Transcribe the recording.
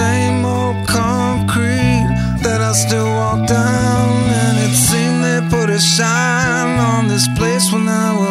same old concrete that I still walk down. And it seemed they put a shine on this place when I was.